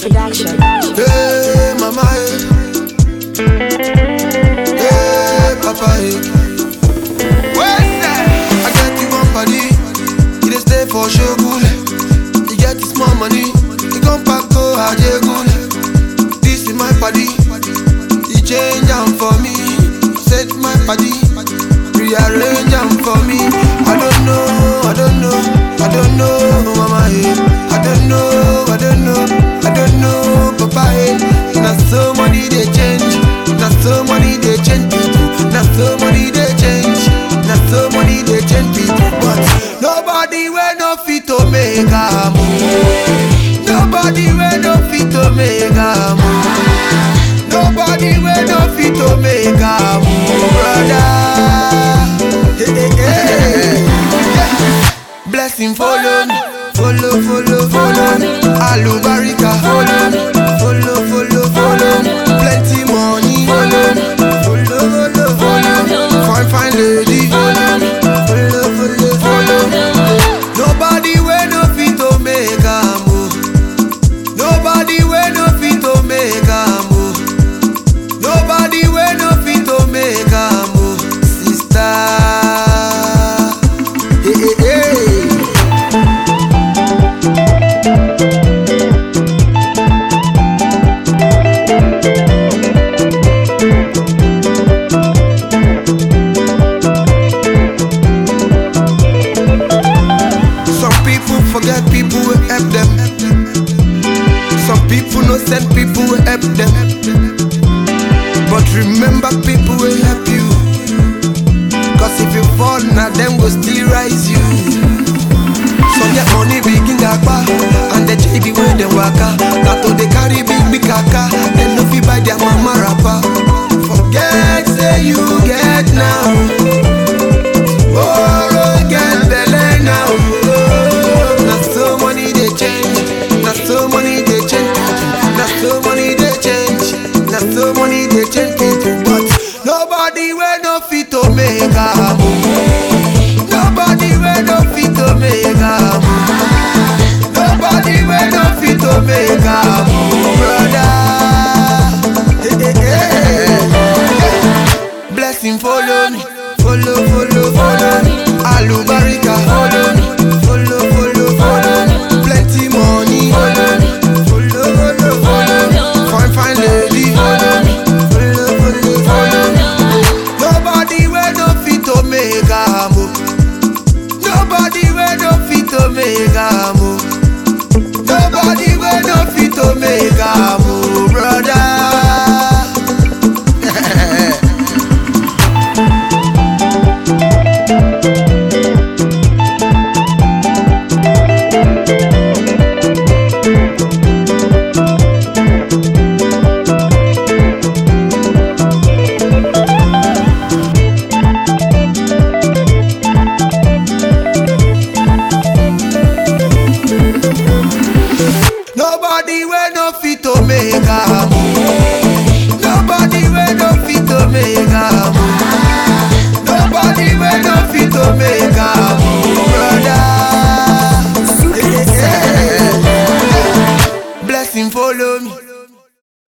Production. Hey, mama. Hey, papa. What's that? I got you one body. You just stay for sure, good. You get this more money. You come back to Haje good. This is my body. You change them for me. Set my body. Rearrange them for me. hatred help them. Some people no send people help them. But remember people make am o nobody wey no fit to make am o.